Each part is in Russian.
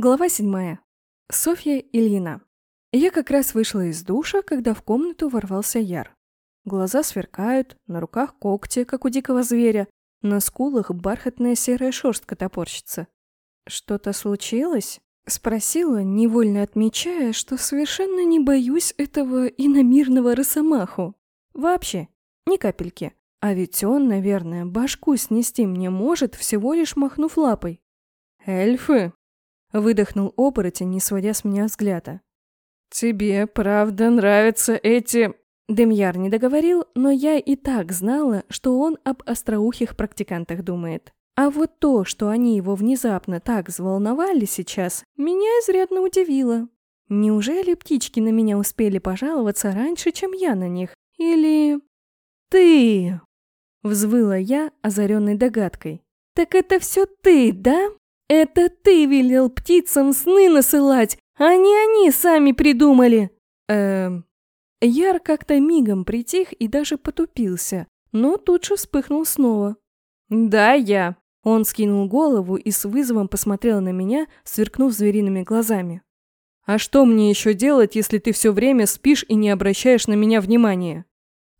Глава седьмая. Софья Ильина. Я как раз вышла из душа, когда в комнату ворвался Яр. Глаза сверкают, на руках когти, как у дикого зверя, на скулах бархатная серая шерстка топорщится. «Что-то случилось?» — спросила, невольно отмечая, что совершенно не боюсь этого иномирного росомаху. Вообще, ни капельки. А ведь он, наверное, башку снести мне может, всего лишь махнув лапой. «Эльфы!» Выдохнул оборотень, не сводя с меня взгляда. «Тебе, правда, нравятся эти...» Демьяр не договорил, но я и так знала, что он об остроухих практикантах думает. А вот то, что они его внезапно так взволновали сейчас, меня изрядно удивило. Неужели птички на меня успели пожаловаться раньше, чем я на них? Или... «Ты!» — взвыла я, озаренной догадкой. «Так это все ты, да?» «Это ты велел птицам сны насылать, а не они сами придумали!» «Эм...» Яр как-то мигом притих и даже потупился, но тут же вспыхнул снова. «Да, я!» Он скинул голову и с вызовом посмотрел на меня, сверкнув звериными глазами. «А что мне еще делать, если ты все время спишь и не обращаешь на меня внимания?»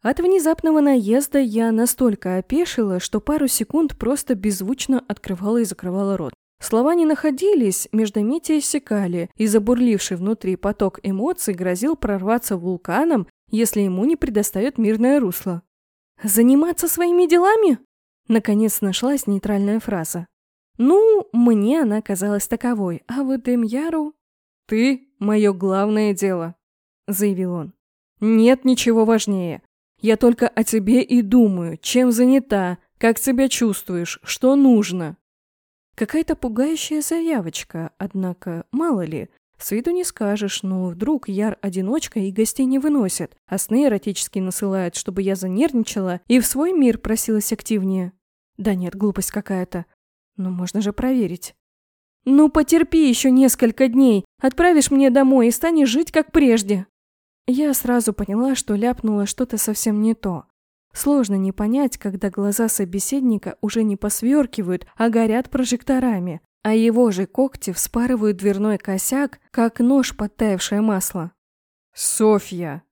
От внезапного наезда я настолько опешила, что пару секунд просто беззвучно открывала и закрывала рот. Слова не находились, междометия иссякали, и забурливший внутри поток эмоций грозил прорваться вулканом, если ему не предоставят мирное русло. «Заниматься своими делами?» Наконец нашлась нейтральная фраза. Ну, мне она казалась таковой, а вот Демьяру... «Ты — мое главное дело», — заявил он. «Нет ничего важнее. Я только о тебе и думаю, чем занята, как себя чувствуешь, что нужно. Какая-то пугающая заявочка, однако, мало ли, с виду не скажешь, но вдруг Яр одиночка и гостей не выносит, а сны эротически насылает, чтобы я занервничала и в свой мир просилась активнее. Да нет, глупость какая-то. Но можно же проверить. «Ну, потерпи еще несколько дней, отправишь мне домой и станешь жить как прежде». Я сразу поняла, что ляпнула что-то совсем не то. Сложно не понять, когда глаза собеседника уже не посверкивают, а горят прожекторами, а его же когти вспарывают дверной косяк, как нож подтаявшее масло. «Софья!»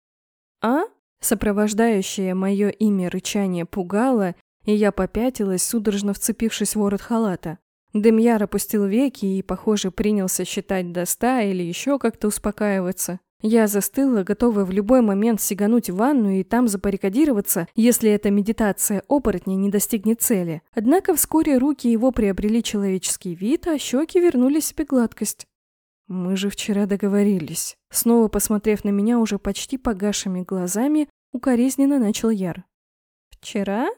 «А?» Сопровождающее мое имя рычание пугало, и я попятилась, судорожно вцепившись в ворот халата. Демьяр опустил веки и, похоже, принялся считать до ста или еще как-то успокаиваться. Я застыла, готовая в любой момент сигануть в ванну и там запарикадироваться, если эта медитация оборотня не достигнет цели. Однако вскоре руки его приобрели человеческий вид, а щеки вернули себе гладкость. «Мы же вчера договорились». Снова посмотрев на меня уже почти погашими глазами, укоризненно начал Яр. «Вчера?»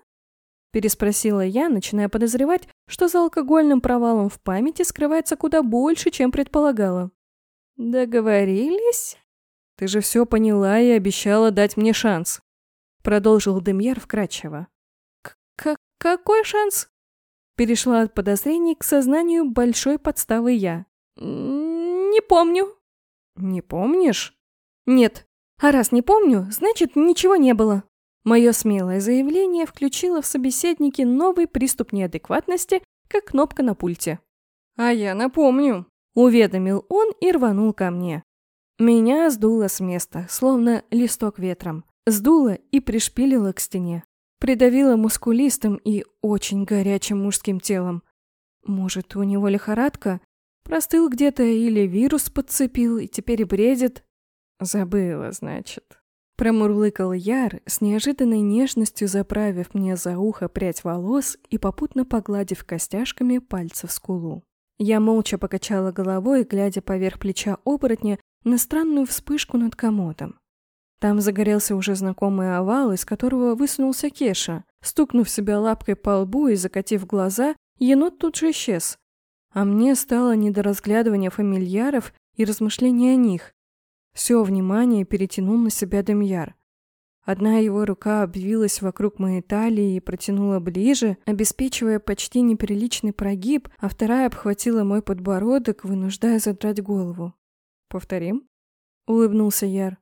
Переспросила я, начиная подозревать, что за алкогольным провалом в памяти скрывается куда больше, чем предполагала. «Договорились?» «Ты же все поняла и обещала дать мне шанс», — продолжил Демьяр вкратчиво. К «Какой шанс?» Перешла от подозрений к сознанию большой подставы я. «Не помню». «Не помнишь?» «Нет. А раз не помню, значит, ничего не было». Мое смелое заявление включило в собеседнике новый приступ неадекватности, как кнопка на пульте. «А я напомню», — уведомил он и рванул ко мне. Меня сдуло с места, словно листок ветром. Сдуло и пришпилило к стене. Придавило мускулистым и очень горячим мужским телом. Может, у него лихорадка? Простыл где-то или вирус подцепил и теперь бредит? Забыла, значит. Промурлыкал Яр, с неожиданной нежностью заправив мне за ухо прядь волос и попутно погладив костяшками пальцев скулу. Я молча покачала головой, глядя поверх плеча оборотня на странную вспышку над комодом. Там загорелся уже знакомый овал, из которого высунулся Кеша. Стукнув себя лапкой по лбу и закатив глаза, енот тут же исчез. А мне стало не до разглядывания фамильяров и размышления о них. Все внимание перетянул на себя Демьяр. Одна его рука обвилась вокруг моей талии и протянула ближе, обеспечивая почти неприличный прогиб, а вторая обхватила мой подбородок, вынуждая задрать голову. «Повторим?» — улыбнулся Яр.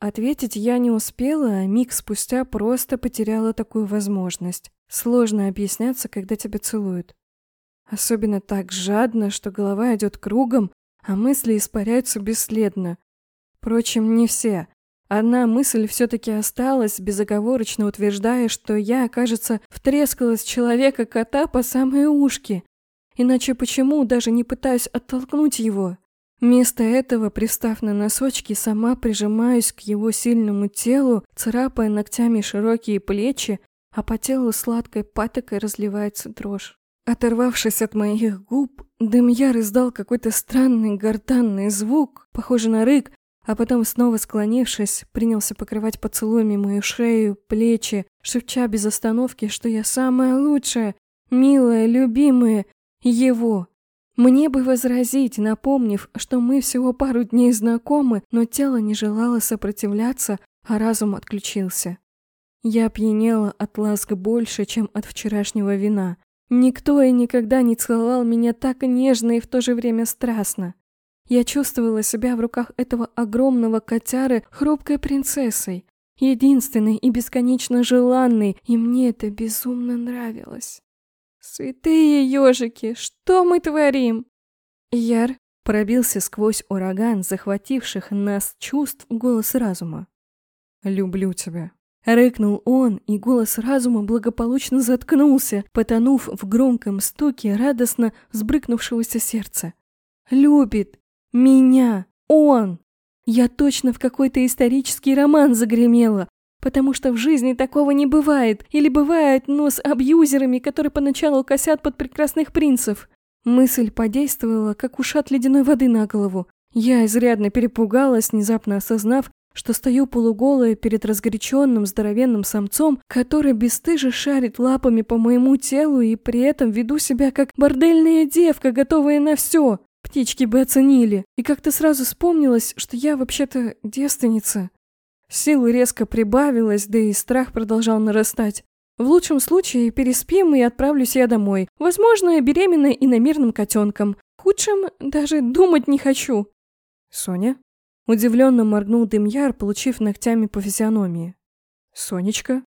Ответить я не успела, а миг спустя просто потеряла такую возможность. Сложно объясняться, когда тебя целуют. Особенно так жадно, что голова идет кругом, а мысли испаряются бесследно. Впрочем, не все. Одна мысль все-таки осталась, безоговорочно утверждая, что я, кажется, втрескалась человека-кота по самые ушки. Иначе почему даже не пытаюсь оттолкнуть его? Вместо этого, пристав на носочки, сама прижимаюсь к его сильному телу, царапая ногтями широкие плечи, а по телу сладкой патокой разливается дрожь. Оторвавшись от моих губ, Демьяр издал какой-то странный гортанный звук, похожий на рык, а потом, снова склонившись, принялся покрывать поцелуями мою шею, плечи, шепча без остановки, что я самая лучшая, милая, любимая, его. Мне бы возразить, напомнив, что мы всего пару дней знакомы, но тело не желало сопротивляться, а разум отключился. Я пьянела от ласк больше, чем от вчерашнего вина. Никто и никогда не целовал меня так нежно и в то же время страстно. Я чувствовала себя в руках этого огромного котяры хрупкой принцессой, единственной и бесконечно желанной, и мне это безумно нравилось. Святые ежики, что мы творим? Яр пробился сквозь ураган захвативших нас чувств голос разума. «Люблю тебя», Рыкнул он, и голос разума благополучно заткнулся, потонув в громком стуке радостно взбрыкнувшегося сердца. «Любит! Меня! Он! Я точно в какой-то исторический роман загремела, потому что в жизни такого не бывает, или бывает, но с абьюзерами, которые поначалу косят под прекрасных принцев. Мысль подействовала, как ушат ледяной воды на голову. Я изрядно перепугалась, внезапно осознав, что стою полуголая перед разгоряченным здоровенным самцом, который бесстыже шарит лапами по моему телу и при этом веду себя как бордельная девка, готовая на все. Птички бы оценили. И как-то сразу вспомнилось, что я вообще-то девственница. Силы резко прибавилось, да и страх продолжал нарастать. В лучшем случае переспим и отправлюсь я домой. Возможно, беременной и намерным котенком. В худшем даже думать не хочу. Соня? Удивленно моргнул Демьяр, получив ногтями по физиономии. Сонечка?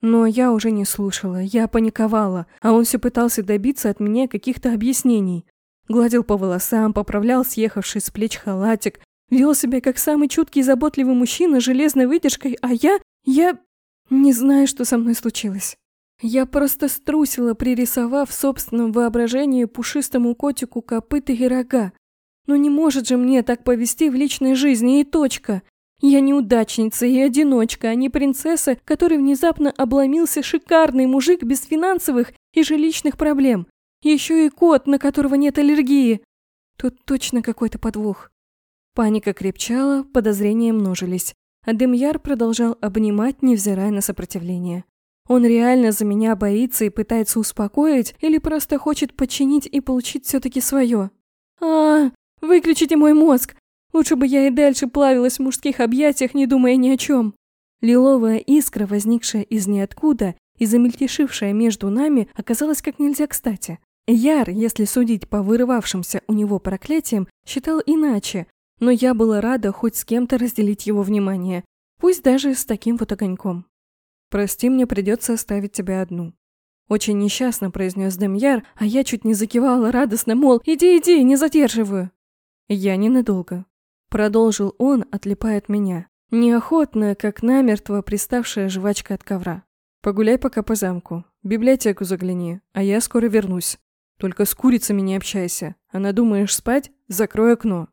Но я уже не слушала, я паниковала, а он все пытался добиться от меня каких-то объяснений. Гладил по волосам, поправлял съехавший с плеч халатик, вел себя как самый чуткий и заботливый мужчина с железной выдержкой, а я... я... не знаю, что со мной случилось. Я просто струсила, пририсовав в собственном воображении пушистому котику копыта и рога. Но не может же мне так повести в личной жизни и точка. Я неудачница и одиночка, а не принцесса, которой внезапно обломился шикарный мужик без финансовых и жилищных проблем. Еще и кот, на которого нет аллергии. Тут точно какой-то подвох. Паника крепчала, подозрения множились. А Демьяр продолжал обнимать, невзирая на сопротивление. Он реально за меня боится и пытается успокоить или просто хочет подчинить и получить все-таки свое? а, Выключите мой мозг! Лучше бы я и дальше плавилась в мужских объятиях, не думая ни о чем. Лиловая искра, возникшая из ниоткуда и замельтешившая между нами, оказалась как нельзя кстати. Яр, если судить по вырывавшимся у него проклятиям, считал иначе, но я была рада хоть с кем-то разделить его внимание, пусть даже с таким вот огоньком. «Прости, мне придется оставить тебя одну». Очень несчастно произнес Демьяр, а я чуть не закивала радостно, мол, иди, иди, не задерживаю. Я ненадолго. Продолжил он, отлипая от меня. Неохотно, как намертво приставшая жвачка от ковра. Погуляй пока по замку, библиотеку загляни, а я скоро вернусь. Только с курицами не общайся, а надумаешь спать – закрой окно.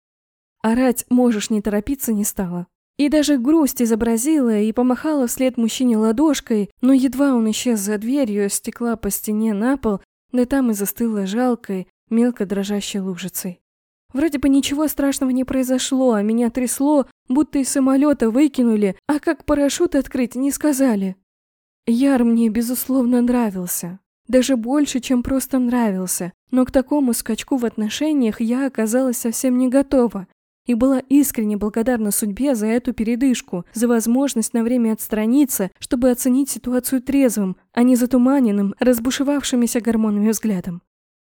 Орать можешь не торопиться не стала. И даже грусть изобразила и помахала вслед мужчине ладошкой, но едва он исчез за дверью, стекла по стене на пол, да там и застыла жалкой, мелко дрожащей лужицей. Вроде бы ничего страшного не произошло, а меня трясло, будто из самолета выкинули, а как парашют открыть не сказали. Яр мне, безусловно, нравился. Даже больше, чем просто нравился. Но к такому скачку в отношениях я оказалась совсем не готова. И была искренне благодарна судьбе за эту передышку, за возможность на время отстраниться, чтобы оценить ситуацию трезвым, а не затуманенным, разбушевавшимися гормонами взглядом.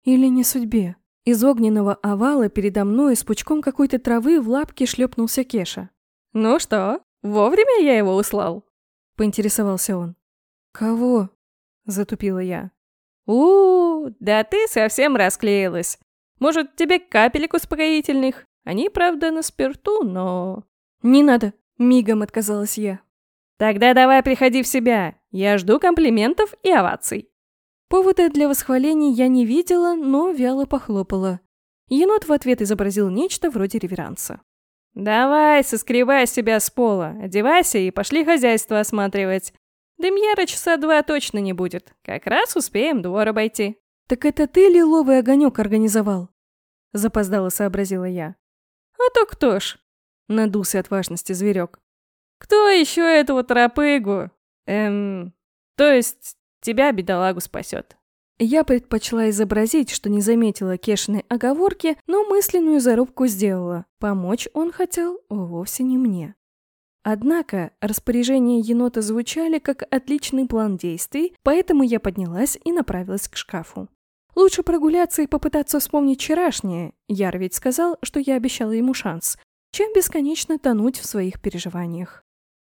Или не судьбе. Из огненного овала передо мной с пучком какой-то травы в лапке шлепнулся Кеша. «Ну что, вовремя я его услал?» – поинтересовался он. «Кого?» – затупила я. у, да ты совсем расклеилась. Может, тебе капелек успокоительных? Они, правда, на спирту, но...» «Не надо», — мигом отказалась я. «Тогда давай приходи в себя. Я жду комплиментов и оваций». Повода для восхвалений я не видела, но вяло похлопала. Енот в ответ изобразил нечто вроде реверанса. «Давай, соскребай себя с пола, одевайся и пошли хозяйство осматривать. Демьера часа два точно не будет. Как раз успеем двор обойти». «Так это ты лиловый огонек организовал?» Запоздало сообразила я. «А то кто ж?» Надулся от важности зверек. «Кто еще этого тропыгу? Эм... То есть тебя, бедолагу, спасет?» Я предпочла изобразить, что не заметила Кешиной оговорки, но мысленную зарубку сделала. Помочь он хотел вовсе не мне. Однако распоряжения енота звучали как отличный план действий, поэтому я поднялась и направилась к шкафу. Лучше прогуляться и попытаться вспомнить вчерашнее. Яр ведь сказал, что я обещала ему шанс, чем бесконечно тонуть в своих переживаниях.